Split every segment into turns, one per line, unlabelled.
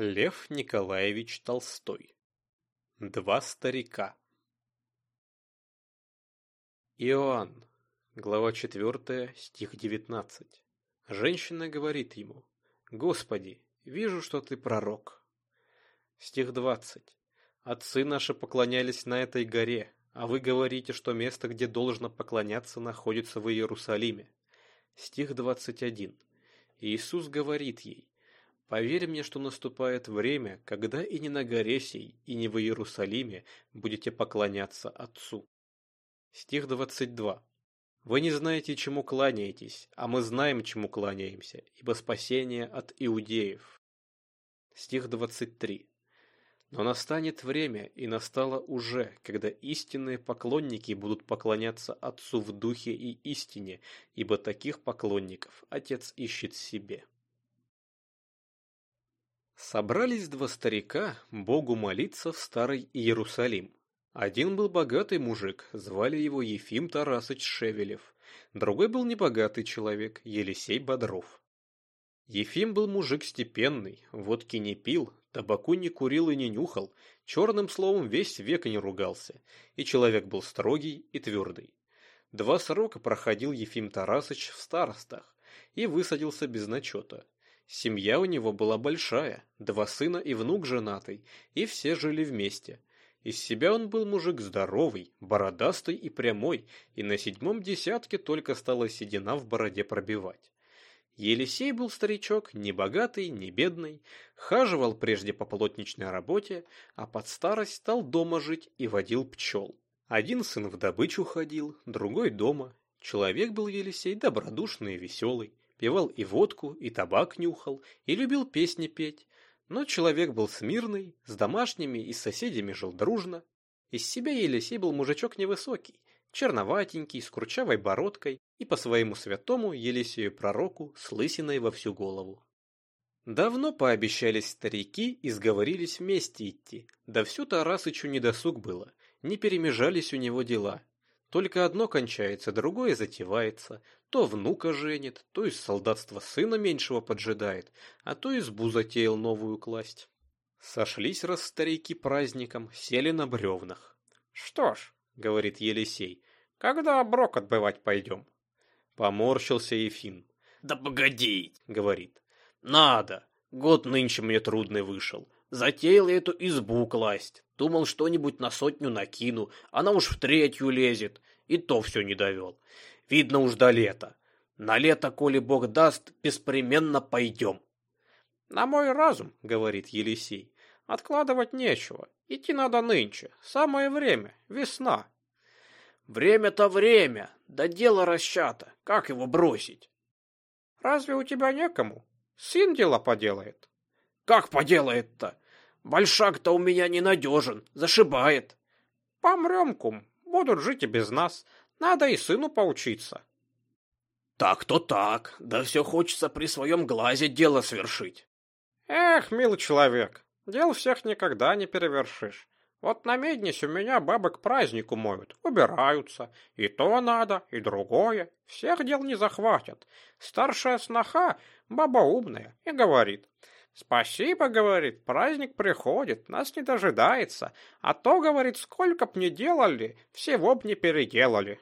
Лев Николаевич Толстой. Два старика. Иоанн, глава 4, стих 19. Женщина говорит ему, «Господи, вижу, что ты пророк». Стих 20. Отцы наши поклонялись на этой горе, а вы говорите, что место, где должно поклоняться, находится в Иерусалиме. Стих 21. Иисус говорит ей, Поверь мне, что наступает время, когда и не на горе сей, и не в Иерусалиме будете поклоняться Отцу. Стих 22. Вы не знаете, чему кланяетесь, а мы знаем, чему кланяемся, ибо спасение от иудеев. Стих 23. Но настанет время, и настало уже, когда истинные поклонники будут поклоняться Отцу в духе и истине, ибо таких поклонников Отец ищет себе. Собрались два старика Богу молиться в старый Иерусалим. Один был богатый мужик, звали его Ефим Тарасыч Шевелев. Другой был небогатый человек, Елисей Бодров. Ефим был мужик степенный, водки не пил, табаку не курил и не нюхал, черным словом весь век не ругался, и человек был строгий и твердый. Два срока проходил Ефим Тарасыч в старостах и высадился без начета. Семья у него была большая, два сына и внук женатый, и все жили вместе. Из себя он был мужик здоровый, бородастый и прямой, и на седьмом десятке только стала седина в бороде пробивать. Елисей был старичок, не богатый, не бедный, хаживал прежде по полотничной работе, а под старость стал дома жить и водил пчел. Один сын в добычу ходил, другой дома. Человек был Елисей добродушный и веселый пивал и водку, и табак нюхал, и любил песни петь. Но человек был смирный, с домашними и с соседями жил дружно. Из себя Елисей был мужичок невысокий, черноватенький, с курчавой бородкой и по своему святому Елисею пророку с лысиной во всю голову. Давно пообещались старики и сговорились вместе идти, да всю Тарасычу недосуг было, не перемежались у него дела, только одно кончается, другое затевается. То внука женит, то из солдатства сына меньшего поджидает, а то избу затеял новую класть. Сошлись раз старики праздником, сели на бревнах. «Что ж», — говорит Елисей, — «когда оброк отбывать пойдем?» Поморщился Ефим.
«Да погоди», —
говорит.
«Надо. Год нынче мне трудный вышел. Затеял эту избу класть. Думал, что-нибудь на сотню накину. Она уж в третью лезет. И то все не довел. Видно уж до лета. На лето, коли Бог даст, беспременно пойдем.
На мой разум, говорит Елисей, откладывать нечего. Идти надо нынче. Самое время. Весна.
Время-то время. Да дело расчата. Как его бросить?
Разве у тебя некому? Сын дело поделает.
Как поделает-то? Большак-то у меня ненадежен, зашибает.
Помрем, кум, будут жить и без нас. Надо и сыну поучиться.
Так-то так, да все хочется при своем глазе дело свершить.
Эх, милый человек, дел всех никогда не перевершишь. Вот на меднись у меня бабы к празднику моют, убираются. И то надо, и другое. Всех дел не захватят. Старшая сноха, баба умная, и говорит, «Спасибо, — говорит, — праздник приходит, нас не дожидается, а то, — говорит, — сколько б ни делали, всего б не переделали».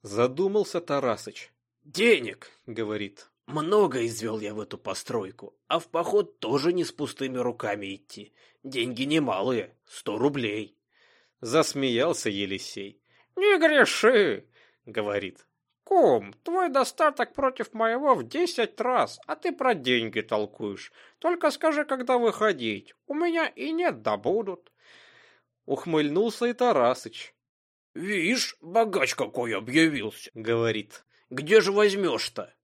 Задумался Тарасыч.
«Денег, — говорит, — много извел я в эту постройку, а в поход тоже не с пустыми руками идти. Деньги немалые, сто рублей».
Засмеялся Елисей. «Не греши, — говорит, Кум, твой достаток против моего в десять раз, а ты про деньги толкуешь. Только скажи, когда выходить. У меня и нет, да будут. Ухмыльнулся и Тарасыч.
«Вишь, богач какой объявился», —
говорит.
«Где же возьмешь-то?»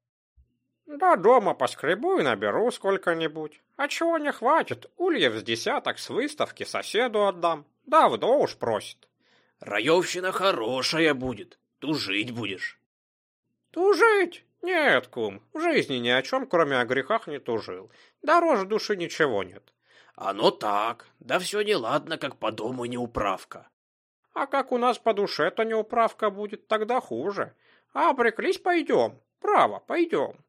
«Да дома поскребу и наберу сколько-нибудь. А чего не хватит, ульев с десяток с выставки соседу отдам. Давно уж просит».
«Раевщина хорошая будет, тужить будешь».
Тужить? Нет, кум, в жизни ни о чем, кроме о грехах, не тужил. Дороже души ничего нет.
Оно так, да все неладно, как по дому неуправка.
А как у нас по душе-то неуправка будет, тогда хуже. А обреклись пойдем, право, пойдем.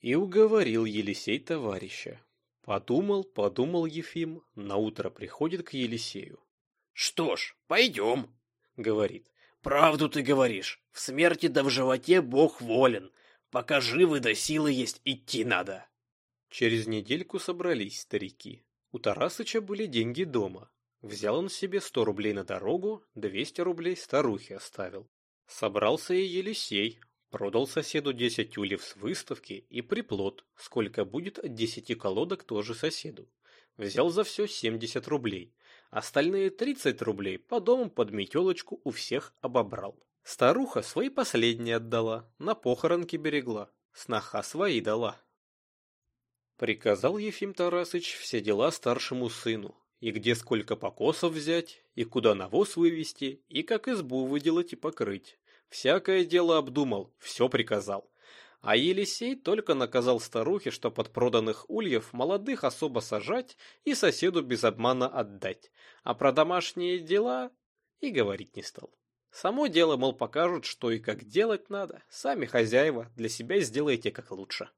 И уговорил Елисей товарища. Подумал, подумал Ефим, наутро приходит к Елисею.
«Что ж, пойдем», — говорит. «Правду ты говоришь. В смерти да в животе Бог волен. Пока живы да силы есть, идти надо».
Через недельку собрались старики. У Тарасыча были деньги дома. Взял он себе сто рублей на дорогу, двести рублей старухе оставил. Собрался и Елисей, продал соседу десять тюлев с выставки и приплод, сколько будет от десяти колодок тоже соседу. Взял за все семьдесят рублей, остальные тридцать рублей по дому под метелочку у всех обобрал. Старуха свои последние отдала, на похоронки берегла, сноха свои дала. Приказал Ефим Тарасыч все дела старшему сыну, и где сколько покосов взять, и куда навоз вывести, и как избу выделать и покрыть. Всякое дело обдумал, все приказал. А Елисей только наказал старухе, что под проданных ульев молодых особо сажать и соседу без обмана отдать, а про домашние дела и говорить не стал. Само дело, мол, покажут, что и как делать надо, сами хозяева, для себя сделайте как лучше.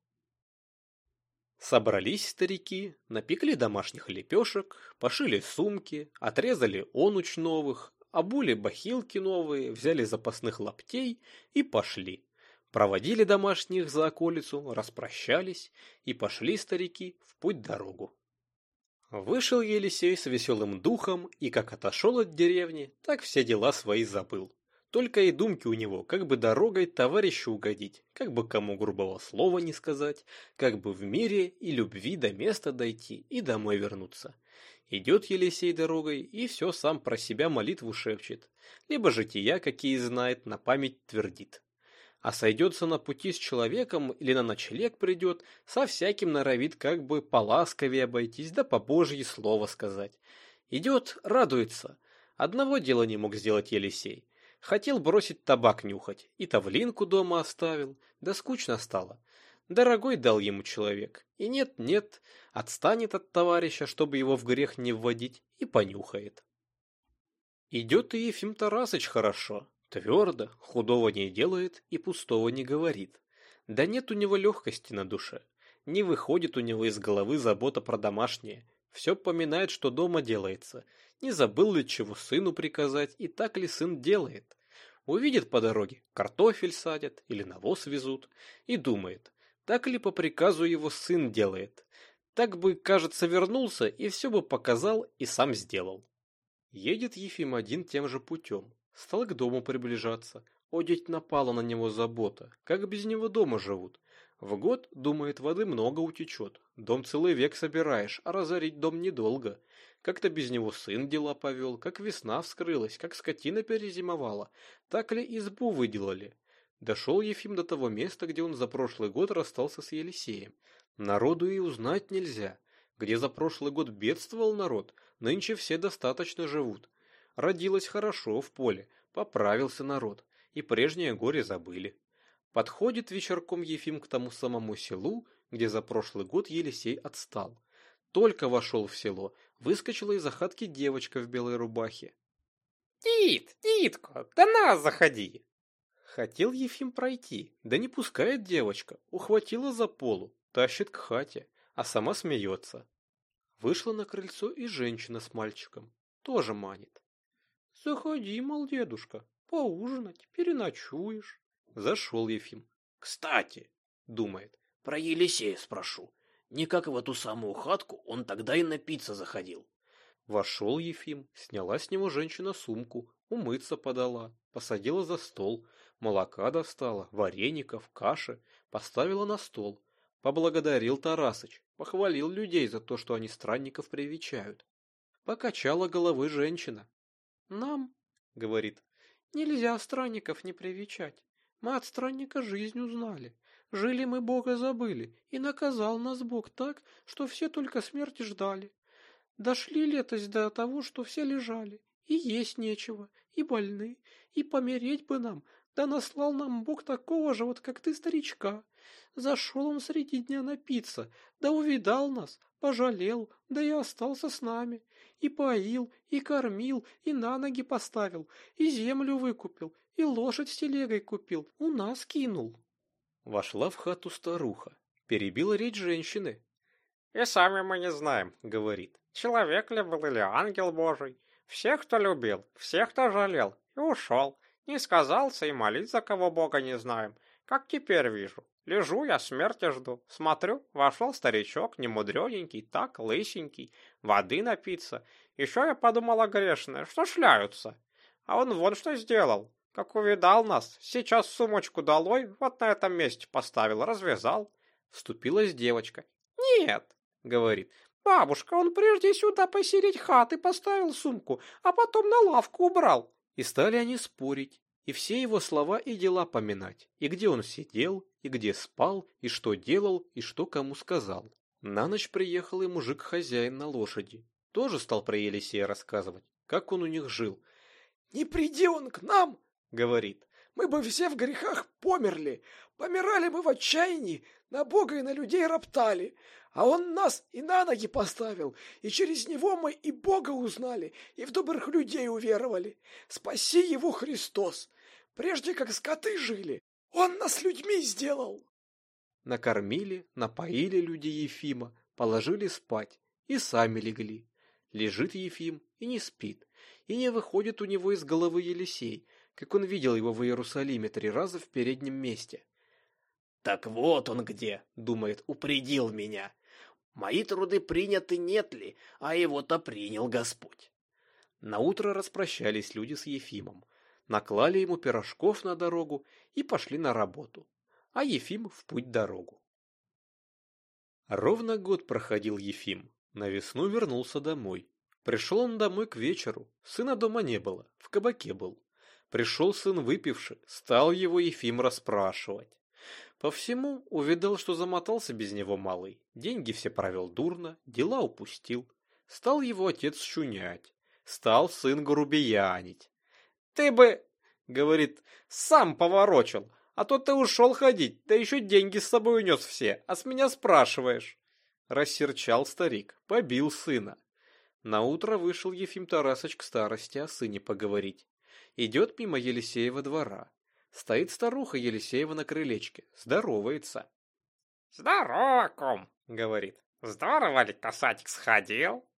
Собрались старики, напекли домашних лепешек, пошили сумки, отрезали онуч новых, обули бахилки новые, взяли запасных лаптей и пошли. Проводили домашних за околицу, распрощались, и пошли старики в путь-дорогу. Вышел Елисей с веселым духом, и как отошел от деревни, так все дела свои забыл. Только и думки у него, как бы дорогой товарищу угодить, как бы кому грубого слова не сказать, как бы в мире и любви до места дойти и домой вернуться. Идет Елисей дорогой и все сам про себя молитву шепчет, либо жития какие знает, на память твердит. А сойдется на пути с человеком или на ночлег придет, со всяким норовит как бы поласковее обойтись, да по Божье слово сказать. Идет, радуется. Одного дела не мог сделать Елисей. Хотел бросить табак нюхать, и тавлинку дома оставил, да скучно стало. Дорогой дал ему человек, и нет-нет, отстанет от товарища, чтобы его в грех не вводить, и понюхает. Идет и Ефим Тарасыч хорошо, твердо, худого не делает и пустого не говорит. Да нет у него легкости на душе, не выходит у него из головы забота про домашнее, все поминает, что дома делается. Не забыл ли чего сыну приказать, и так ли сын делает. Увидит по дороге, картофель садят или навоз везут, и думает, так ли по приказу его сын делает. Так бы, кажется, вернулся и все бы показал и сам сделал. Едет Ефим один тем же путем. Стал к дому приближаться. Одеть напала на него забота. Как без него дома живут? В год, думает, воды много утечет. Дом целый век собираешь, а разорить дом недолго. Как-то без него сын дела повел, как весна вскрылась, как скотина перезимовала. Так ли избу выделали? Дошел Ефим до того места, где он за прошлый год расстался с Елисеем. Народу и узнать нельзя. Где за прошлый год бедствовал народ, нынче все достаточно живут. Родилось хорошо в поле, поправился народ, и прежнее горе забыли. Подходит вечерком Ефим к тому самому селу, где за прошлый год Елисей отстал. Только вошел в село, выскочила из охатки девочка в белой рубахе.
«Дит, Дитко, до нас заходи!»
Хотел Ефим пройти, да не пускает девочка, ухватила за полу, тащит к хате, а сама смеется. Вышла на крыльцо и женщина с мальчиком, тоже манит. «Заходи, мол, дедушка, поужинать, переночуешь». Зашел Ефим.
«Кстати», — думает, — «про Елисея спрошу. Никак в эту самую хатку он тогда и напиться заходил».
Вошел Ефим, сняла с него женщина сумку, умыться подала, посадила за стол, молока достала, вареников, каши, поставила на стол. Поблагодарил Тарасыч, похвалил людей за то, что они странников привечают. Покачала головой женщина. «Нам, — говорит, — нельзя странников не привечать. Мы от странника жизнь узнали. Жили мы Бога забыли, и наказал нас Бог так, что все только смерти ждали. Дошли летость до того, что все лежали, и есть нечего, и больны, и помереть бы нам, да наслал нам Бог такого же, вот как ты, старичка. Зашел он среди дня напиться, да увидал нас, пожалел, да и остался с нами. И поил, и кормил, и на ноги поставил, и землю выкупил, и лошадь с телегой купил, у нас кинул. Вошла в хату старуха, перебила речь женщины.
И сами мы не знаем, говорит, человек ли был или ангел божий. Всех, кто любил, всех, кто жалел, и ушел. Не сказался и молить за кого Бога не знаем. Как теперь вижу. Лежу я, смерти жду. Смотрю, вошел старичок, немудрененький, так, лысенький, воды напиться. Еще я подумала грешная, что шляются. А он вон что сделал. Как увидал нас, сейчас сумочку долой, вот на этом месте поставил, развязал. Вступилась девочка. Нет, говорит, бабушка, он прежде сюда посереть хаты поставил сумку, а потом на лавку убрал.
И стали они спорить, и все его слова и дела поминать, и где он сидел, и где спал, и что делал, и что кому сказал. На ночь приехал и мужик-хозяин на лошади. Тоже стал про Елисея рассказывать, как он у них жил.
«Не приди он к нам!» — говорит. «Мы бы все в грехах померли. Помирали мы в отчаянии, на Бога и на людей роптали. А он нас и на ноги поставил, и через него мы и Бога узнали, и в добрых людей уверовали. Спаси его Христос! Прежде как скоты жили, он нас людьми сделал!»
Накормили, напоили люди Ефима, положили спать и сами легли. Лежит Ефим и не спит, и не выходит у него из головы Елисей, как он видел его в Иерусалиме три раза в переднем месте.
«Так вот он где!» — думает, упредил меня. Мои труды приняты нет ли, а его-то принял Господь.
Наутро распрощались люди с Ефимом, наклали ему пирожков на дорогу и пошли на работу, а Ефим в путь дорогу. Ровно год проходил Ефим, на весну вернулся домой. Пришел он домой к вечеру, сына дома не было, в кабаке был. Пришел сын выпивший, стал его Ефим расспрашивать. По всему увидал, что замотался без него малый. Деньги все провел дурно, дела упустил. Стал его отец шунять. Стал сын грубиянить. «Ты бы, — говорит, — сам поворочил, а то ты ушел ходить, да еще деньги с собой унес все, а с меня спрашиваешь». Рассерчал старик, побил сына. Наутро вышел Ефим Тарасыч к старости о сыне поговорить. Идет мимо Елисеева двора. Стоит старуха Елисеева на крылечке, здоровается.
«Здорово, ком!» — говорит. «Здорово ли касатик сходил?»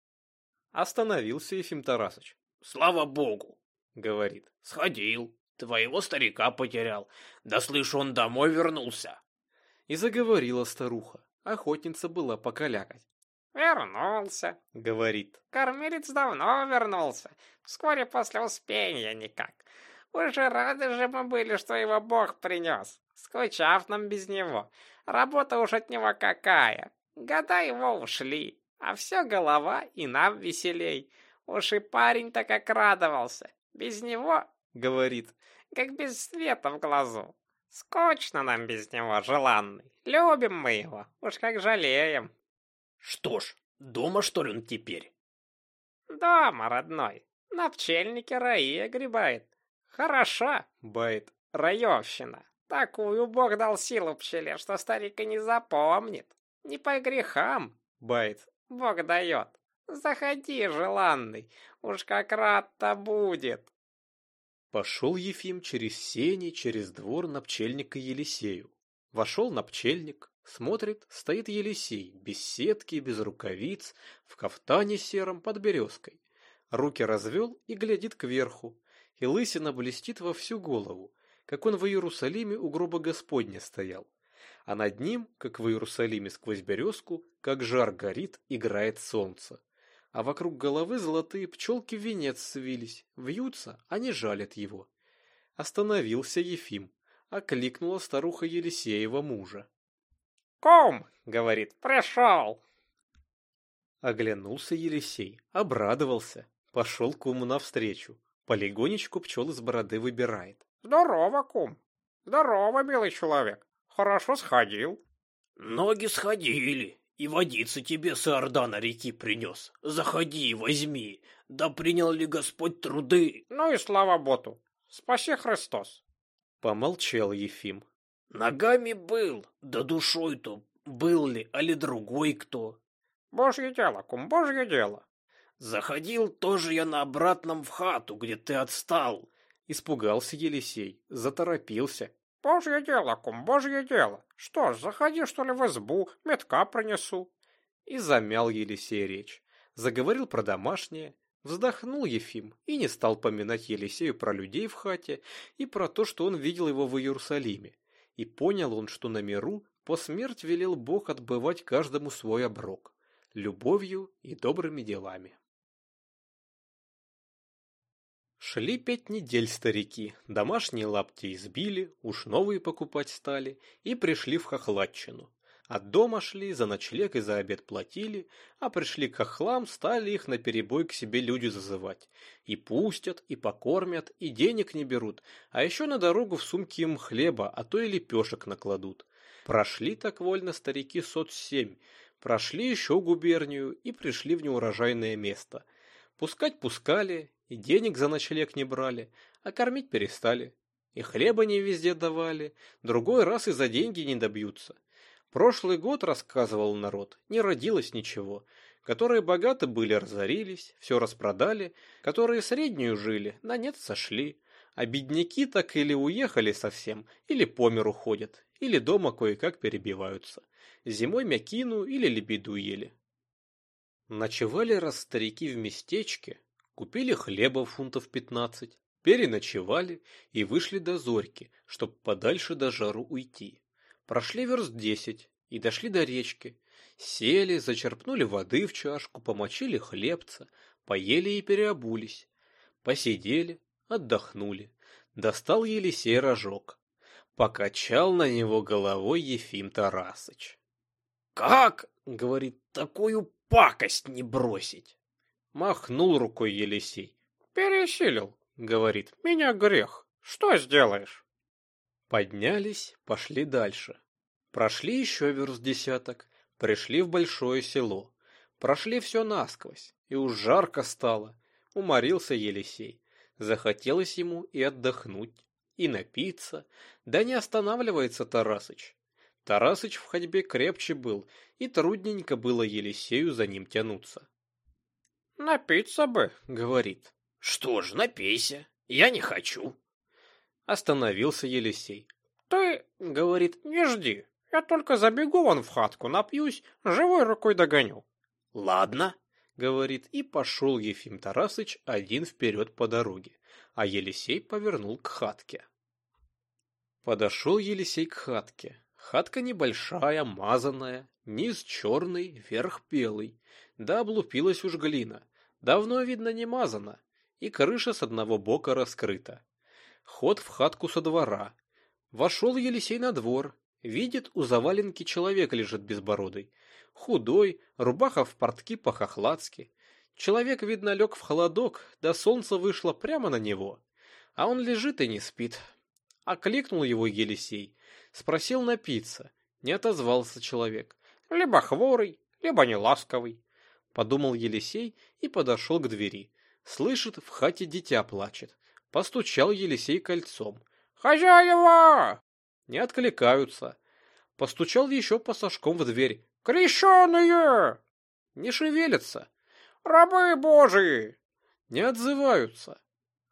Остановился Ефим Тарасыч.
«Слава богу!» — говорит. «Сходил. Твоего старика потерял. Да слышу, он домой вернулся».
И заговорила старуха. Охотница была покалякать.
«Вернулся», — говорит. «Кормилец давно вернулся. Вскоре после успения никак. Уже рады же мы были, что его Бог принес. Скучав нам без него. Работа уж от него какая. Года его ушли. А все голова и нам веселей. Уж и парень-то как радовался. Без него, говорит, как без света в глазу. Скучно нам без него, желанный. Любим мы его, уж как жалеем.
Что ж, дома что ли он теперь?
Дома, родной. На пчельнике раи огребает. Хороша, бает, раевщина. Такую Бог дал силу пчеле, что старик и не запомнит. Не по грехам, бает, Бог дает. Заходи, желанный, уж как рад-то будет.
Пошел Ефим через сени, через двор на пчельника Елисею. Вошел на пчельник, смотрит, стоит Елисей, без сетки, без рукавиц, в кафтане сером под березкой. Руки развел и глядит кверху, и лысина блестит во всю голову, как он в Иерусалиме у гроба Господня стоял. А над ним, как в Иерусалиме сквозь березку, как жар горит, играет солнце. А вокруг головы золотые пчелки в венец свились, вьются, они жалят его. Остановился Ефим, окликнула старуха Елисеева мужа.
«Ком!» — говорит, «пришел!»
Оглянулся Елисей, обрадовался, пошел куму навстречу. Полигонечку пчел из бороды выбирает.
Здорово, кум. Здорово, милый человек. Хорошо сходил.
Ноги сходили. И водицы тебе с Иордана реки принес. Заходи, возьми. Да принял ли Господь труды?
Ну и слава Боту. Спаси Христос.
Помолчал Ефим.
Ногами был, да душой-то был ли, али другой кто?
Божье дело, кум, божье дело.
Заходил тоже я на обратном в хату, где ты отстал.
Испугался Елисей, заторопился.
Божье дело, кум, божье дело. Что ж, заходи, что ли, в избу, метка принесу.
И замял Елисей речь. Заговорил про домашнее, Вздохнул Ефим и не стал поминать Елисею про людей в хате и про то, что он видел его в Иерусалиме. И понял он, что на миру по смерть велел Бог отбывать каждому свой оброк, любовью и добрыми делами. Шли пять недель старики, домашние лапти избили, уж новые покупать стали и пришли в Хохладчину. От дома шли, за ночлег и за обед платили, а пришли к хохлам, стали их на перебой к себе люди зазывать. И пустят, и покормят, и денег не берут, а еще на дорогу в сумки им хлеба, а то и лепешек накладут. Прошли так вольно старики сот семь, прошли еще губернию и пришли в неурожайное место. Пускать пускали, и денег за ночлег не брали, а кормить перестали. И хлеба не везде давали, другой раз и за деньги не добьются. Прошлый год, рассказывал народ, не родилось ничего. Которые богаты были, разорились, все распродали, которые среднюю жили, на нет сошли. А бедняки так или уехали совсем, или по миру ходят, или дома кое-как перебиваются. Зимой мякину или лебеду ели. Ночевали раз старики в местечке, купили хлеба фунтов пятнадцать, переночевали и вышли до зорьки, чтоб подальше до жару уйти. Прошли верст десять и дошли до речки. Сели, зачерпнули воды в чашку, помочили хлебца, поели и переобулись. Посидели, отдохнули. Достал Елисей рожок. Покачал на него головой Ефим Тарасыч.
«Как, — говорит, — такую пакость не бросить?»
Махнул рукой Елисей.
«Пересилил, — говорит, — меня грех. Что сделаешь?»
Поднялись, пошли дальше. Прошли еще верст десяток, пришли в большое село. Прошли все насквозь, и уж жарко стало. Уморился Елисей. Захотелось ему и отдохнуть, и напиться. Да не останавливается Тарасыч. Тарасыч в ходьбе крепче был, и трудненько было Елисею за ним тянуться.
«Напиться бы», — говорит.
«Что ж, напейся, я не хочу».
Остановился Елисей.
«Ты, — говорит, — не жди. Я только забегу вон в хатку, напьюсь, живой рукой догоню».
«Ладно», —
говорит, и пошел Ефим Тарасыч один вперед по дороге, а Елисей повернул к хатке. Подошел Елисей к хатке. Хатка небольшая, мазаная, низ черный, верх белый. Да облупилась уж глина. Давно, видно, не мазана, и крыша с одного бока раскрыта. Ход в хатку со двора. Вошел Елисей на двор. Видит, у заваленки человек лежит безбородый. Худой, рубаха в портки по-хохладски. Человек, видно, лег в холодок, да солнце вышло прямо на него. А он лежит и не спит. Окликнул его Елисей. Спросил напиться. Не отозвался человек.
Либо хворый, либо неласковый.
Подумал Елисей и подошел к двери. Слышит, в хате дитя плачет. Постучал Елисей кольцом.
«Хозяева!»
Не откликаются. Постучал еще пасашком в дверь.
«Крещеные!»
Не шевелятся.
«Рабы божии!»
Не отзываются.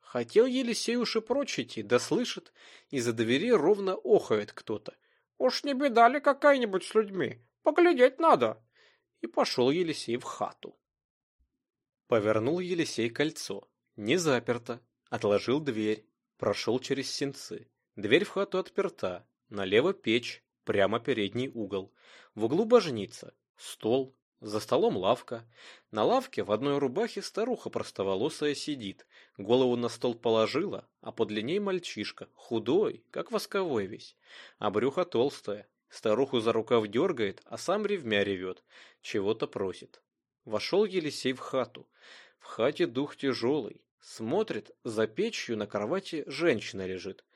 Хотел Елисей уж и прочь идти, да слышит, из-за двери ровно охает кто-то.
«Уж не беда ли какая-нибудь с людьми? Поглядеть надо!»
И пошел Елисей в хату. Повернул Елисей кольцо. Не заперто. Отложил дверь, прошел через сенцы. Дверь в хату отперта, налево печь, прямо передний угол. В углу божница, стол, за столом лавка. На лавке в одной рубахе старуха простоволосая сидит, голову на стол положила, а подле ней мальчишка, худой, как восковой весь, а брюхо толстое. Старуху за рукав дергает, а сам ревмя ревет, чего-то просит. Вошел Елисей в хату. В хате дух тяжелый, Смотрит, за печью на кровати женщина лежит.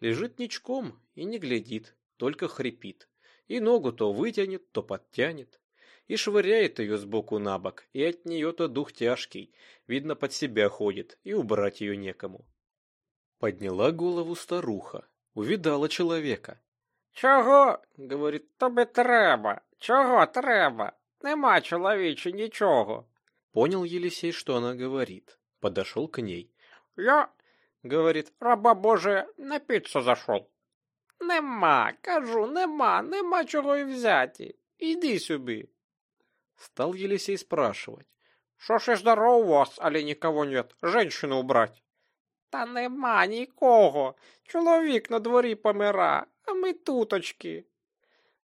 Лежит ничком и не глядит, только хрипит. И ногу то вытянет, то подтянет. И швыряет ее сбоку на бок, и от нее-то дух тяжкий. Видно, под себя ходит, и убрать ее некому. Подняла голову старуха, увидала человека.
«Чого?» — говорить, тобі треба? Чого треба? Нема, чоловіче, нічого.
Понял Елисей, что она говорит подошел к ней.
«Я, — говорит, — раба Божия, напиться зашел». «Нема, кажу, нема, нема чого й взяти. Іди сюди».
Стал Елисей спрашивать.
«Шо ж и здорово у вас, али никого нет? Женщину убрать?»
Та нема нікого. Чоловік на дворі помира, а ми туточки.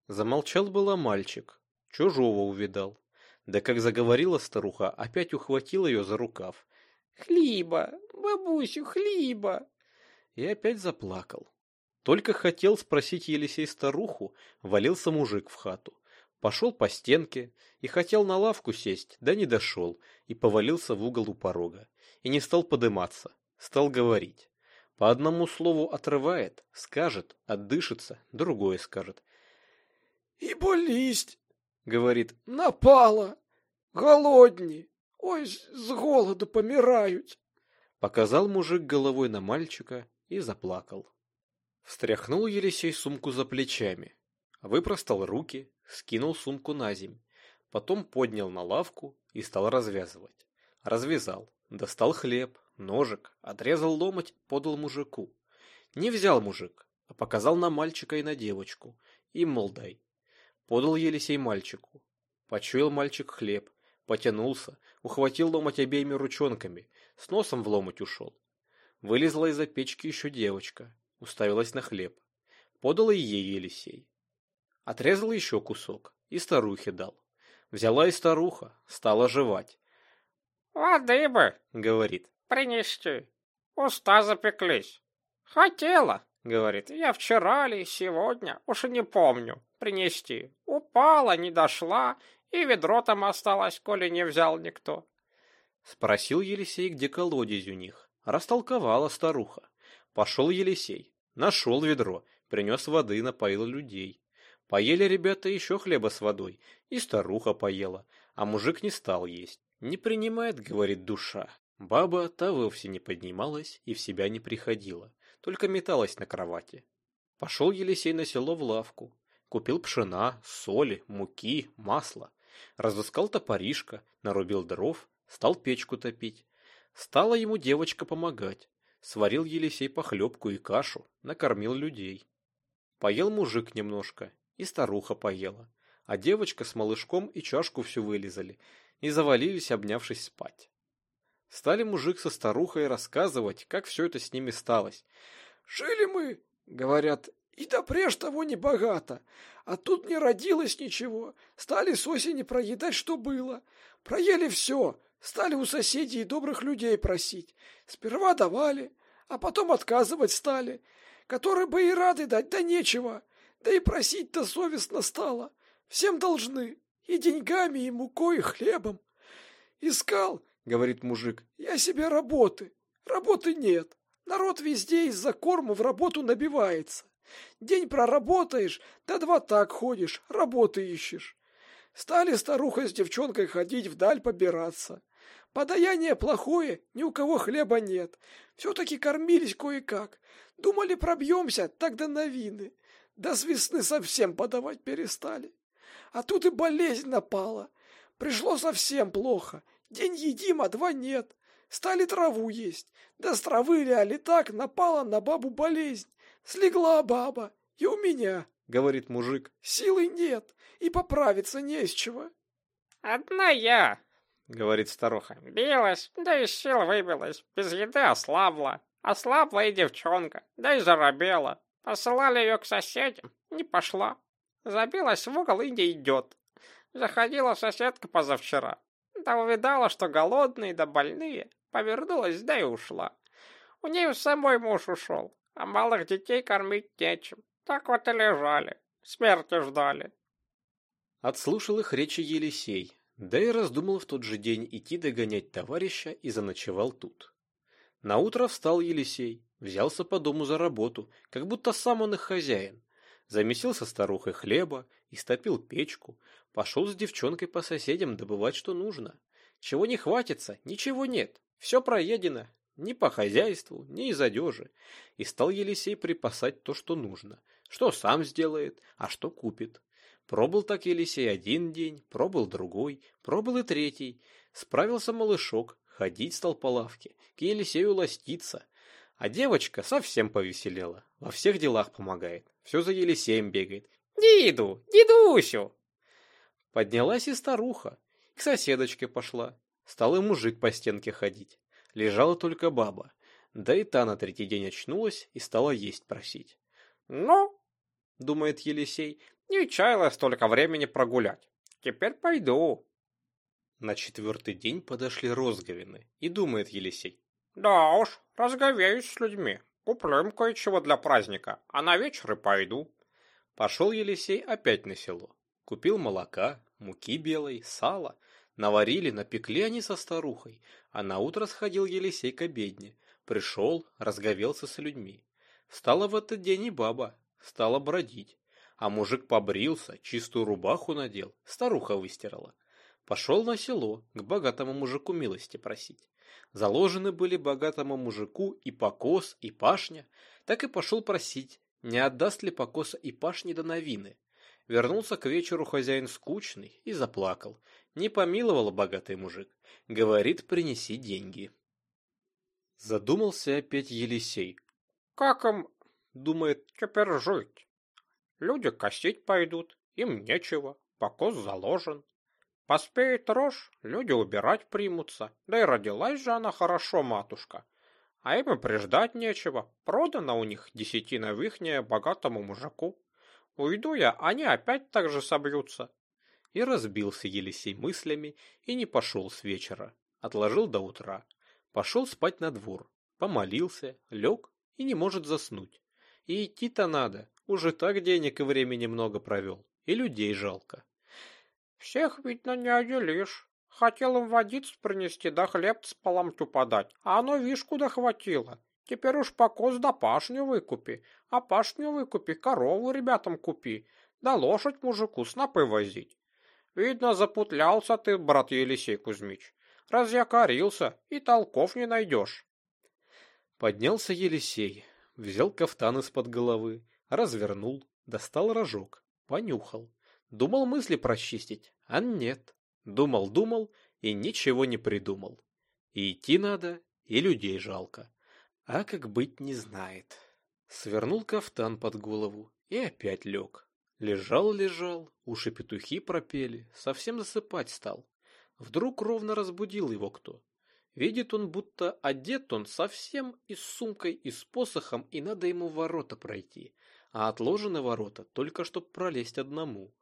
Замолчал было мальчик. Чужого увидал. Да как заговорила старуха, опять ухватил ее за рукав.
Хліба, бабусю, хліба.
И опять заплакал. Только хотел спросить Елисей старуху, валился мужик в хату. Пошел по стенке и хотел на лавку сесть, да не дошел, и повалился в угол у порога. И не стал подыматься, стал говорить. По одному слову отрывает, скажет, отдышится, другое скажет.
И болезнь,
Говорит,
напала, голодні, ой, с голоду помирают.
показал мужик головой на мальчика и заплакал. Встряхнул Елисей сумку за плечами, выпростал руки, скинул сумку на земь, потом поднял на лавку и стал развязывать. Развязал, достал хлеб, ножик, отрезал ломоть, подал мужику. Не взял мужик, а показал на мальчика и на девочку. Им, мол, дай. Подал Елисей мальчику. Почуял мальчик хлеб, потянулся, ухватил ломоть обеими ручонками, с носом в ломоть ушел. Вылезла из-за печки еще девочка, уставилась на хлеб. Подал и ей Елисей. Отрезал еще кусок и старухе дал. Взяла и старуха, стала жевать.
«Воды бы, —
говорит,
принести. Уста запеклись. Хотела, говорит, я вчера ли, сегодня, уж и не помню, принести. Упала, не дошла, и ведро там осталось, коли не взял никто.
Спросил Елисей, где колодезь у них. Растолковала старуха. Пошел Елисей, нашел ведро, принес воды, напоил людей. Поели ребята еще хлеба с водой, и старуха поела, а мужик не стал есть. Не принимает, говорит душа. Баба та вовсе не поднималась и в себя не приходила, только металась на кровати. Пошел Елисей на село в лавку, купил пшена, соли, муки, масла, разыскал топоришко, нарубил дров, стал печку топить. Стала ему девочка помогать. Сварил Елисей похлебку и кашу, накормил людей. Поел мужик немножко, и старуха поела, а девочка с малышком и чашку всю вылизали, и завалились, обнявшись спать. Стали мужик со старухой рассказывать, как все это с ними сталось.
Жили мы, говорят, и допреж того не богато, а тут не родилось ничего. Стали с осени проедать, что было. Проели все, стали у соседей и добрых людей просить. Сперва давали, а потом отказывать стали. Которые бы и рады дать, да нечего. Да и просить-то совестно стало. Всем должны, и деньгами, и мукой, и хлебом. Искал, говорит мужик, я себе работы. Работы нет. Народ везде из-за корму в работу набивается. День проработаешь, да два так ходишь, работы ищешь. Стали старуха с девчонкой ходить вдаль побираться. Подаяние плохое, ни у кого хлеба нет. Все-таки кормились кое-как. Думали, пробьемся, до новины. С весны совсем подавать перестали. А тут и болезнь напала. Пришло совсем плохо. День едим, а два нет. Стали траву есть. Да с травы ли, так напала на бабу болезнь. Слегла баба. И у меня, говорит мужик, силы нет. И поправиться не с чего.
Одна я, говорит старуха, билась, да из сил выбилась, без еды ослабла. Ослабла и девчонка, да и заробела. Посылали ее к соседям, не пошла. Забилась в угол и не идет. Заходила соседка позавчера. Да увидала, что голодные да больные. Повернулась, да и ушла. У нее самой муж ушел, а малых детей кормить нечем. Так вот и лежали, смерти ждали.
Отслушал их речи Елисей, да и раздумал в тот же день идти догонять товарища и заночевал тут. Наутро встал Елисей, взялся по дому за работу, как будто сам он их хозяин. Замесил со старухой хлеба, истопил печку, пошел с девчонкой по соседям добывать, что нужно. Чего не хватится, ничего нет, все проедено, ни по хозяйству, ни из одежи. И стал Елисей припасать то, что нужно, что сам сделает, а что купит. Пробыл так Елисей один день, пробыл другой, пробыл и третий. Справился малышок, ходить стал по лавке, к Елисею ластиться. А девочка совсем повеселела, во всех делах помогает, все за Елисеем бегает.
Диду, дедусю!
Поднялась и старуха, К соседочке пошла. Стал и мужик по стенке ходить. Лежала только баба. Да и та на третий день очнулась и стала есть просить.
«Ну, —
думает Елисей, —
не чаяла столько времени прогулять. Теперь пойду».
На четвертый день подошли розговины, и думает Елисей.
«Да уж, разговеюсь с людьми. Куплю им кое-чего для праздника, а на вечер и пойду».
Пошел Елисей опять на село. Купил молока, муки белой, сала. Наварили, напекли они со старухой, а на утро сходил Елисей к обедне. Пришел, разговелся с людьми. Стала в этот день и баба, стала бродить. А мужик побрился, чистую рубаху надел, старуха выстирала. Пошел на село, к богатому мужику милости просить. Заложены были богатому мужику и покос, и пашня, так и пошел просить, не отдаст ли покоса и пашни до новины. Вернулся к вечеру хозяин скучный и заплакал. Не помиловал богатый мужик. Говорит, принеси деньги. Задумался опять Елисей.
Как им, думает, теперь жить? Люди косить пойдут, им нечего, покос заложен. Поспеет рожь, люди убирать примутся, да и родилась же она хорошо, матушка. А им и приждать нечего, продано у них десятина вихняя богатому мужику. Уйду я, они опять так же собьются.
И разбился Елисей мыслями и не пошел с вечера, отложил до утра. Пошел спать на двор, помолился, лег и не может заснуть. И идти-то надо, уже так денег и времени много провел, и людей жалко.
Всех, видно, не отделишь. Хотел им водицу принести, да хлеб с поломтю подать, а оно вишь куда хватило. Теперь уж покос да пашню выкупи, а пашню выкупи, корову ребятам купи, да лошадь мужику снопы возить. Видно, запутлялся ты, брат Елисей Кузьмич. Разъякорился, и толков не найдешь.
Поднялся Елисей, взял кафтан из-под головы, развернул, достал рожок, понюхал. Думал мысли прочистить, а нет. Думал-думал и ничего не придумал. И идти надо, и людей жалко. А как быть не знает. Свернул кафтан под голову и опять лег. Лежал-лежал, уши петухи пропели, совсем засыпать стал. Вдруг ровно разбудил его кто. Видит он, будто одет он совсем и с сумкой, и с посохом, и надо ему ворота пройти, а отложены ворота только чтоб пролезть одному.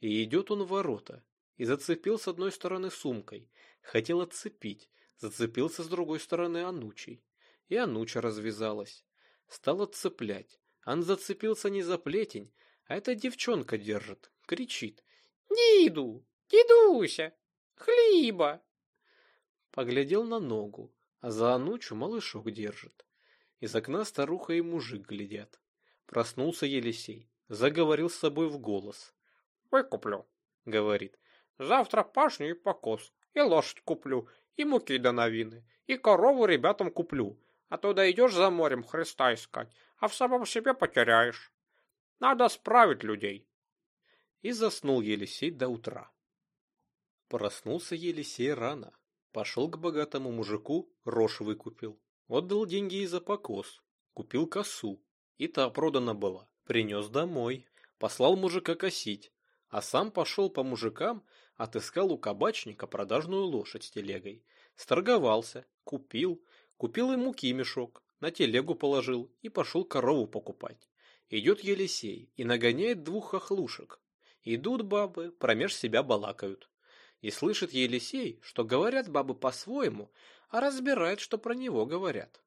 И идет он ворота, и зацепил с одной стороны сумкой, хотел отцепить, зацепился с другой стороны анучей. И ануча развязалась. Стал отцеплять. Он зацепился не за плетень, а эта девчонка держит, кричит.
«Диду! Дедуся! Хлеба!»
Поглядел на ногу, а за анучу малышок держит. Из окна старуха и мужик глядят. Проснулся Елисей, заговорил с собой в голос.
Выкуплю, говорит. Завтра пашню и покос, и лошадь куплю, и муки до новины, и корову ребятам куплю. А то дойдешь за морем Христа искать, а в самом себе потеряешь. Надо справить людей.
И заснул Елисей до утра. Проснулся Елисей рано. Пошел к богатому мужику, рожь выкупил. Отдал деньги и за покос. Купил косу. И та продана была. Принес домой. Послал мужика косить а сам пошел по мужикам, отыскал у кабачника продажную лошадь с телегой, сторговался, купил, купил и муки мешок, на телегу положил и пошел корову покупать. Идет Елисей и нагоняет двух хохлушек. Идут бабы, промеж себя балакают. И слышит Елисей, что говорят бабы по-своему, а разбирает, что про него говорят.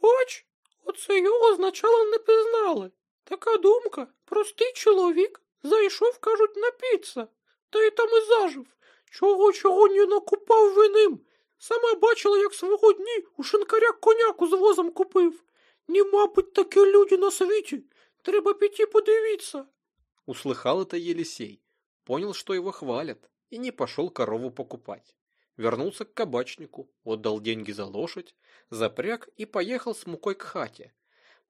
«Бач, оце його спочатку не пізнали. Така думка, простий чоловік, Зайшов, кажуть, напіться, та й там і зажив. Чого чого не накупав виним. Сама бачила, як свого дні у шинкаря коняку з возом купив. Ні, мабуть, такі люди на світі. Треба піти подивитися.
Услыхал это Елисей, понял, что его хвалят, и не пошел корову покупать. Вернулся к кабачнику, отдал деньги за лошадь, запряг и поехал с мукой к хате.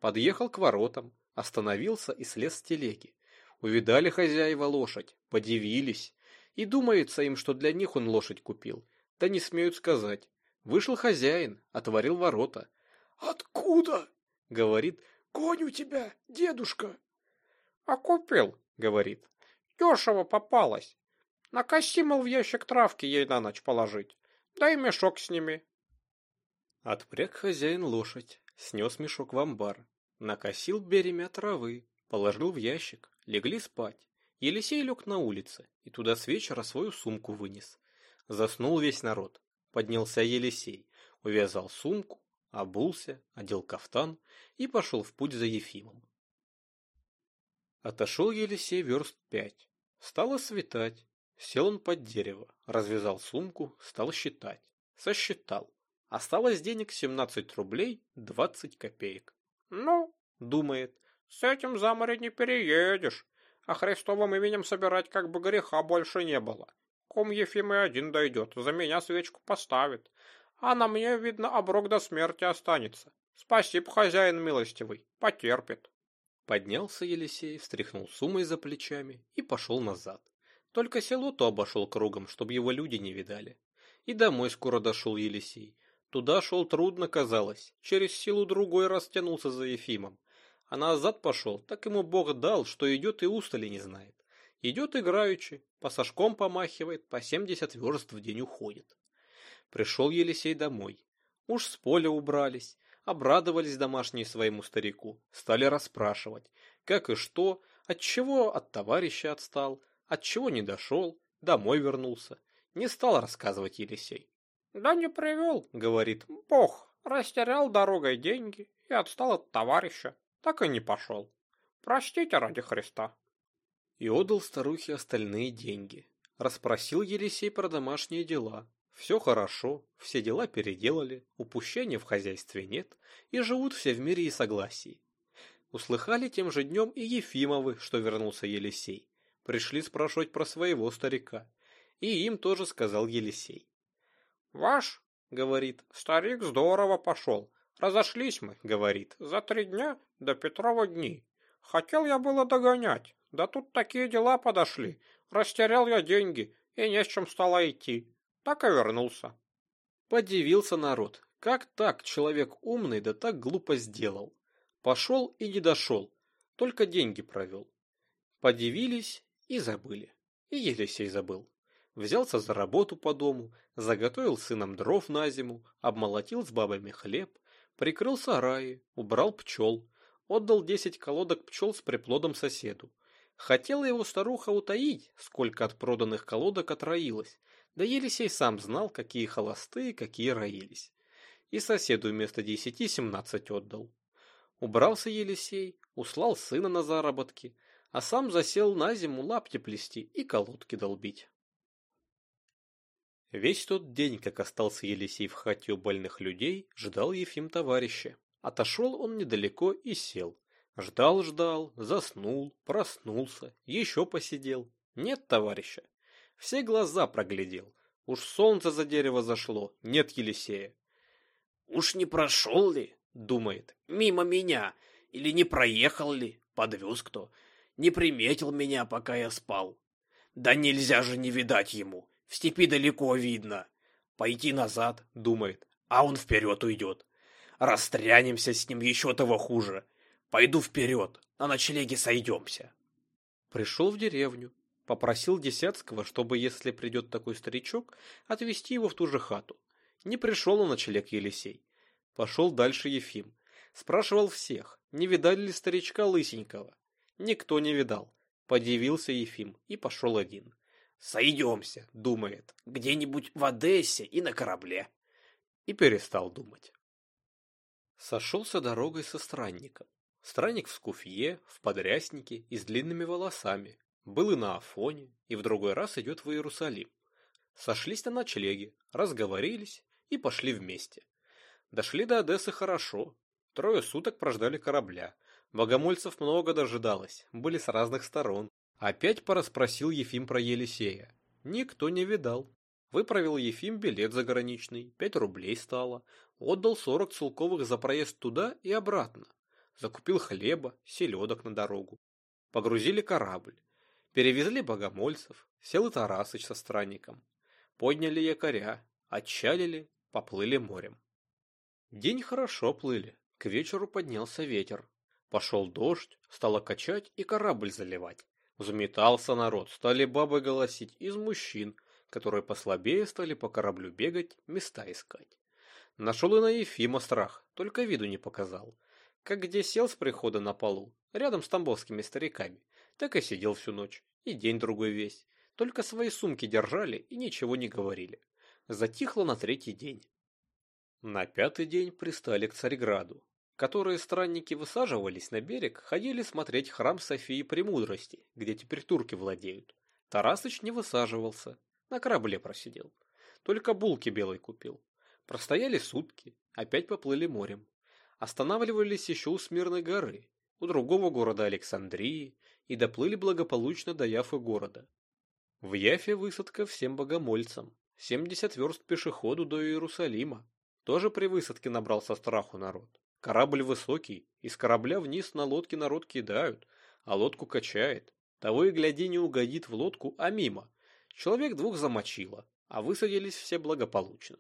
Подъехал к воротам, остановился и слез с телеги. Увидали хозяева лошадь, подивились. И думается им, что для них он лошадь купил. Да не смеют сказать. Вышел хозяин, отворил ворота.
«Откуда?» — говорит. «Конь у тебя, дедушка».
«А купил», — говорит. «Дешево попалось. Накоси, мол, в ящик травки ей на ночь положить. Да и мешок сними.
Отпряг хозяин лошадь, снес мешок в амбар, накосил беремя травы, положил в ящик, легли спать. Елисей лег на улице и туда с вечера свою сумку вынес. Заснул весь народ. Поднялся Елисей, увязал сумку, обулся, одел кафтан и пошел в путь за Ефимом. Отошел Елисей верст пять. Стало светать. Сел он под дерево, развязал сумку, стал считать. Сосчитал. Осталось денег 17 рублей 20 копеек.
Ну, думает, с этим за море не переедешь, а Христовым именем собирать как бы греха больше не было. Ком Ефим и один дойдет, за меня свечку поставит, а на мне, видно, оброк до смерти останется. Спасибо, хозяин милостивый, потерпит.
Поднялся Елисей, встряхнул суммой за плечами и пошел назад. Только село-то обошел кругом, чтобы его люди не видали. И домой скоро дошел Елисей. Туда шел трудно, казалось, через силу другой раз тянулся за Ефимом. А назад пошел, так ему Бог дал, что идет и устали не знает. Идет играючи, по сашком помахивает, по семьдесят верст в день уходит. Пришел Елисей домой. Уж с поля убрались, обрадовались домашние своему старику, стали расспрашивать, как и что, от чего от товарища отстал, от чего не дошел, домой вернулся. Не стал рассказывать Елисей.
Да не привел, говорит, Бог, растерял дорогой деньги и отстал от товарища, так и не пошел. Простите ради Христа.
И отдал старухе остальные деньги. Расспросил Елисей про домашние дела. Все хорошо, все дела переделали, упущения в хозяйстве нет, и живут все в мире и согласии. Услыхали тем же днем и Ефимовы, что вернулся Елисей. Пришли спрашивать про своего старика. И им тоже сказал Елисей.
«Ваш, — говорит, — старик здорово пошел. Разошлись мы, — говорит, — за три дня до Петрова дни. Хотел я было догонять, да тут такие дела подошли. Растерял я деньги, и не с чем стало идти. Так и вернулся.
Подивился народ. Как так человек умный, да так глупо сделал? Пошел и не дошел, только деньги провел. Подивились и забыли. И Елисей забыл взялся за работу по дому, заготовил сыном дров на зиму, обмолотил с бабами хлеб, прикрыл сараи, убрал пчел, отдал десять колодок пчел с приплодом соседу. Хотела его старуха утаить, сколько от проданных колодок отроилось, да Елисей сам знал, какие холостые, какие роились. И соседу вместо десяти семнадцать отдал. Убрался Елисей, услал сына на заработки, а сам засел на зиму лапти плести и колодки долбить. Весь тот день, как остался Елисей в хате у больных людей, ждал Ефим товарища. Отошел он недалеко и сел. Ждал-ждал, заснул, проснулся, еще посидел. Нет товарища. Все глаза проглядел. Уж солнце за дерево зашло, нет Елисея.
«Уж не прошел ли?» — думает. «Мимо меня. Или не проехал ли? Подвез кто? Не приметил меня, пока я спал. Да нельзя же не видать ему. В степи далеко видно. Пойти назад, думает, а он вперед уйдет. Растрянемся с ним еще того хуже. Пойду вперед, на ночлеге сойдемся.
Пришел в деревню, попросил Десятского, чтобы, если придет такой старичок, отвезти его в ту же хату. Не пришел на ночлег Елисей. Пошел дальше Ефим. Спрашивал всех, не видали ли старичка Лысенького. Никто не видал. Подивился Ефим и пошел один.
Сойдемся, думает, где-нибудь в Одессе и на корабле.
И перестал думать. Сошелся дорогой со странником. Странник в скуфье, в подряснике и с длинными волосами. Был и на Афоне, и в другой раз идет в Иерусалим. Сошлись на ночлеге, разговорились и пошли вместе. Дошли до Одессы хорошо. Трое суток прождали корабля. Богомольцев много дожидалось, были с разных сторон. Опять пораспросил Ефим про Елисея. Никто не видал. Выправил Ефим билет заграничный, пять рублей стало. Отдал сорок целковых за проезд туда и обратно. Закупил хлеба, селедок на дорогу. Погрузили корабль. Перевезли богомольцев, сел и Тарасыч со странником. Подняли якоря, отчалили, поплыли морем. День хорошо плыли, к вечеру поднялся ветер. Пошел дождь, стало качать и корабль заливать. Взметался народ, стали бабы голосить из мужчин, которые послабее стали по кораблю бегать, места искать. Нашел и на Ефима страх, только виду не показал. Как где сел с прихода на полу, рядом с тамбовскими стариками, так и сидел всю ночь, и день другой весь. Только свои сумки держали и ничего не говорили. Затихло на третий день. На пятый день пристали к Царьграду. Которые странники высаживались на берег, ходили смотреть храм Софии Премудрости, где теперь турки владеют. Тарасыч не высаживался, на корабле просидел. Только булки белой купил. Простояли сутки, опять поплыли морем. Останавливались еще у Смирной горы, у другого города Александрии, и доплыли благополучно до Яфы города. В Яфе высадка всем богомольцам, 70 верст пешеходу до Иерусалима. Тоже при высадке набрался страху народ. Корабль высокий, из корабля вниз на лодке народ кидают, а лодку качает. Того и гляди не угодит в лодку, а мимо. Человек двух замочило, а высадились все благополучно.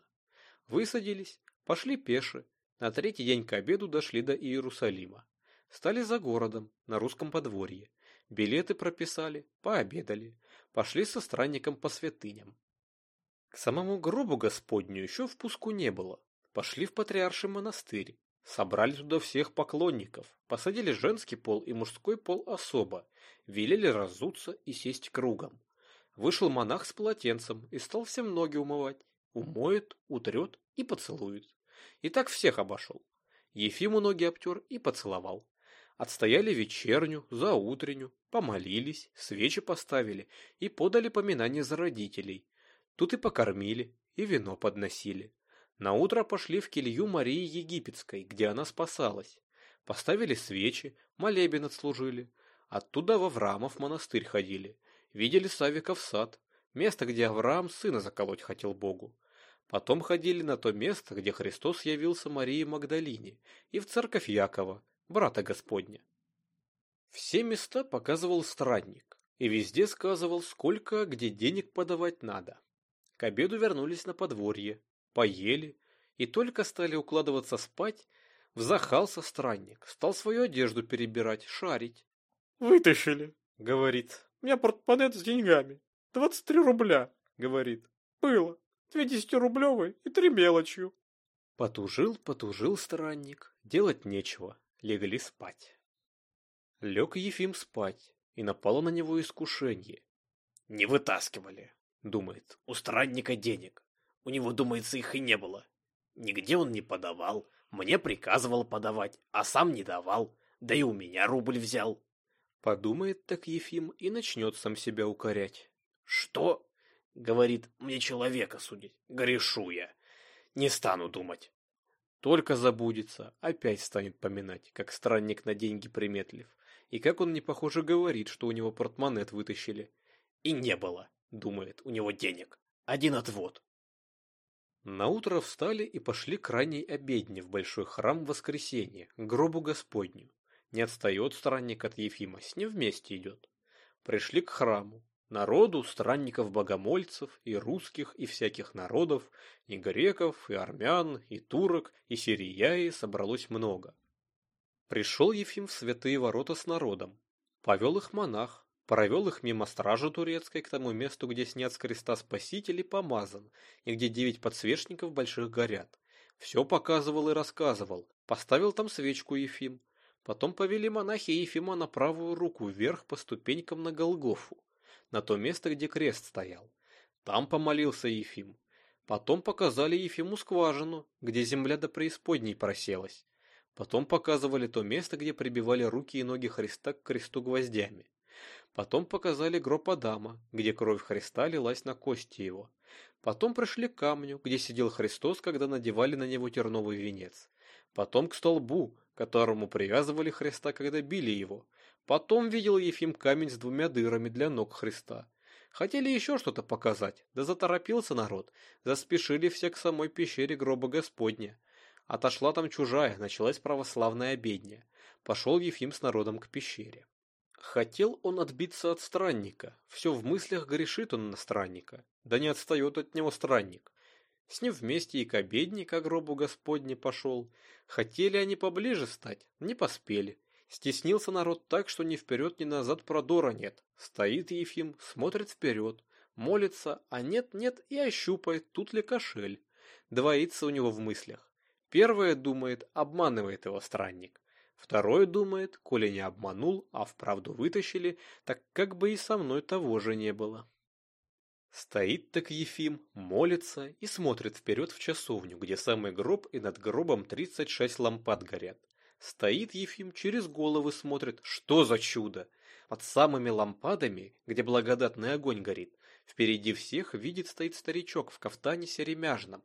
Высадились, пошли пеше, на третий день к обеду дошли до Иерусалима. Стали за городом, на русском подворье. Билеты прописали, пообедали, пошли со странником по святыням. К самому гробу Господню еще впуску не было. Пошли в патриарший монастырь, собрали туда всех поклонников, посадили женский пол и мужской пол особо, велели разуться и сесть кругом. Вышел монах с полотенцем и стал всем ноги умывать. Умоет, утрет и поцелует. И так всех обошел. Ефиму ноги обтер и поцеловал. Отстояли вечерню, заутренню, помолились, свечи поставили и подали поминание за родителей. Тут и покормили, и вино подносили. На утро пошли в келью Марии Египетской, где она спасалась. Поставили свечи, молебен отслужили. Оттуда в Авраамов монастырь ходили. Видели Савиков сад, место, где Авраам сына заколоть хотел Богу. Потом ходили на то место, где Христос явился Марии Магдалине, и в церковь Якова, брата Господня. Все места показывал странник, и везде сказывал, сколько где денег подавать надо. К обеду вернулись на подворье, поели, и только стали укладываться спать, взахался странник, стал свою одежду перебирать, шарить.
«Вытащили», — говорит. «У меня портмонет с деньгами. Двадцать три рубля», — говорит. «Было. Две десятирублевые и три мелочью».
Потужил, потужил странник, делать нечего, легли спать. Лег Ефим спать, и напало на него искушение.
«Не вытаскивали», — думает, — «у странника денег. У него, думается, их и не было. Нигде он не подавал, мне приказывал подавать, а сам не давал, да и у меня рубль взял».
Подумает так Ефим и начнет сам себя укорять.
«Что?» — говорит, — «мне человека судить. Грешу я. Не стану думать».
Только забудется, опять станет поминать, как странник на деньги приметлив, и как он не похоже говорит, что у него портмонет вытащили.
И не было, думает, у него денег. Один отвод.
Наутро встали и пошли к ранней обедне в большой храм воскресенья, гробу Господню. Не отстает странник от Ефима, с ним вместе идет. Пришли к храму. Народу, странников-богомольцев, и русских, и всяких народов, и греков, и армян, и турок, и сирияи собралось много. Пришел Ефим в святые ворота с народом. Повел их монах, провел их мимо стражи турецкой к тому месту, где снят с креста Спаситель и помазан, и где девять подсвечников больших горят. Все показывал и рассказывал, поставил там свечку Ефим. Потом повели монахи Ефима на правую руку вверх по ступенькам на Голгофу на то место, где крест стоял. Там помолился Ефим. Потом показали Ефиму скважину, где земля до преисподней проселась. Потом показывали то место, где прибивали руки и ноги Христа к кресту гвоздями. Потом показали гроб Адама, где кровь Христа лилась на кости его. Потом пришли к камню, где сидел Христос, когда надевали на него терновый венец. Потом к столбу, которому привязывали Христа, когда били его. Потом видел Ефим камень с двумя дырами для ног Христа. Хотели еще что-то показать, да заторопился народ. Заспешили все к самой пещере гроба Господня. Отошла там чужая, началась православная обедня. Пошел Ефим с народом к пещере. Хотел он отбиться от странника. Все в мыслях грешит он на странника. Да не отстает от него странник. С ним вместе и к обедне, к гробу Господне пошел. Хотели они поближе стать, не поспели Стеснился народ так, что ни вперед, ни назад продора нет. Стоит Ефим, смотрит вперед, молится, а нет-нет и ощупает, тут ли кошель. Двоится у него в мыслях. Первое думает, обманывает его странник. Второе думает, коли не обманул, а вправду вытащили, так как бы и со мной того же не было. Стоит так Ефим, молится и смотрит вперед в часовню, где самый гроб и над гробом тридцать шесть лампад горят. Стоит Ефим, через головы смотрит, что за чудо! Под самыми лампадами, где благодатный огонь горит, впереди всех видит стоит старичок в кафтане серемяжном,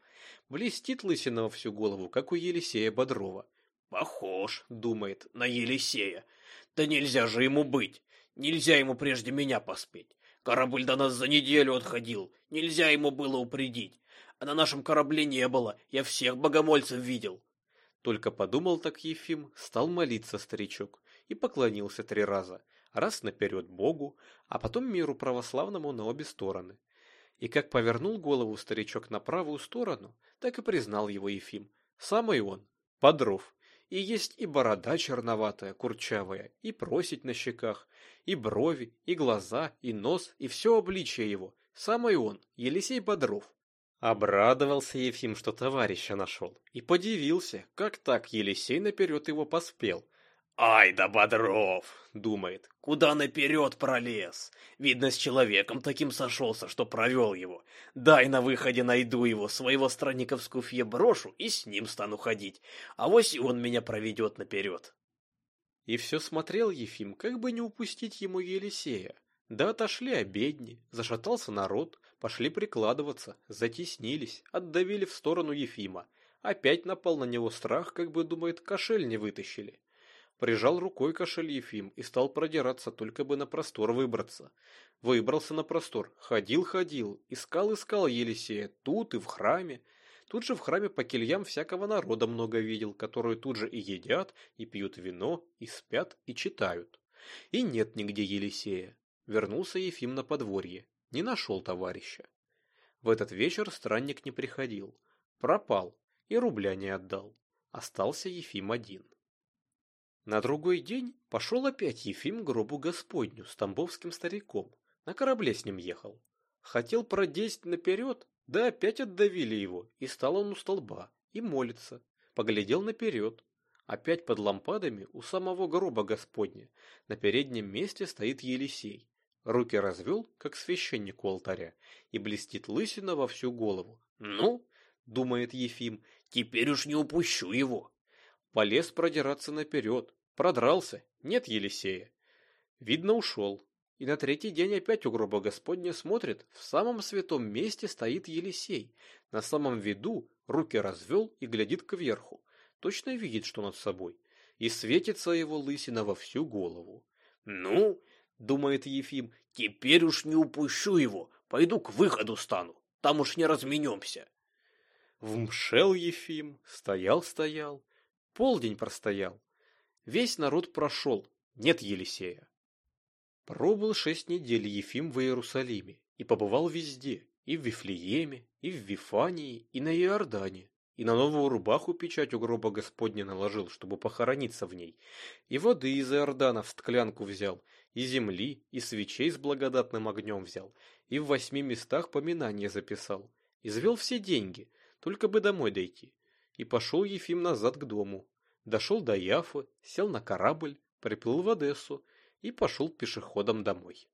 блестит лысина во всю голову, как у Елисея Бодрова.
«Похож», — думает, — «на Елисея. Да нельзя же ему быть, нельзя ему прежде меня поспеть. Корабль до нас за неделю отходил, нельзя ему было упредить. А на нашем корабле не было, я всех богомольцев видел.
Только подумал так Ефим, стал молиться старичок и поклонился три раза, раз наперед Богу, а потом миру православному на обе стороны. И как повернул голову старичок на правую сторону, так и признал его Ефим. Самый он, Подров. И есть и борода черноватая, курчавая, и просить на щеках, и брови, и глаза, и нос, и все обличие его. Самый он, Елисей Бодров. Обрадовался Ефим, что товарища нашел, и подивился, как так Елисей наперед его поспел.
«Ай да Бодров!» — думает. «Куда наперед пролез? Видно, с человеком таким сошелся, что провел его. Дай на выходе найду его, своего странника в скуфье брошу и с ним стану ходить. А вось и он меня проведет наперед».
И все смотрел Ефим, как бы не упустить ему Елисея. Да отошли обедни, зашатался народ, пошли прикладываться, затеснились, отдавили в сторону Ефима. Опять напал на него страх, как бы, думает, кошель не вытащили. Прижал рукой кошель Ефим и стал продираться, только бы на простор выбраться. Выбрался на простор, ходил-ходил, искал-искал Елисея, тут и в храме. Тут же в храме по кельям всякого народа много видел, которые тут же и едят, и пьют вино, и спят, и читают. И нет нигде Елисея. Вернулся Ефим на подворье. Не нашел товарища. В этот вечер странник не приходил. Пропал и рубля не отдал. Остался Ефим один. На другой день пошел опять Ефим к гробу Господню с тамбовским стариком. На корабле с ним ехал. Хотел продесть наперед, да опять отдавили его, и стал он у столба, и молится. Поглядел наперед. Опять под лампадами у самого гроба Господня. На переднем месте стоит Елисей. Руки развел, как священник у алтаря, и блестит лысина во всю голову.
«Ну, — думает Ефим, — теперь уж не упущу его».
Полез продираться наперед, продрался, нет Елисея. Видно, ушел. И на третий день опять у гроба Господня смотрит, в самом святом месте стоит Елисей. На самом виду руки развел и глядит кверху. Точно видит, что над собой. И светится его лысина во всю голову.
«Ну, думает Ефим, теперь уж не упущу его, пойду к выходу стану, там уж не разменемся.
Вмшел Ефим, стоял-стоял, полдень простоял. Весь народ прошел, нет Елисея. Пробыл шесть недель Ефим в Иерусалиме и побывал везде, и в Вифлееме, и в Вифании, и на Иордане, и на новую рубаху печать у гроба Господня наложил, чтобы похорониться в ней, и воды из Иордана в склянку взял, и земли, и свечей с благодатным огнем взял, и в восьми местах поминание записал, извел все деньги, только бы домой дойти. И пошел Ефим назад к дому. Дошел до Яфы, сел на корабль, приплыл в Одессу и пошел пешеходом домой.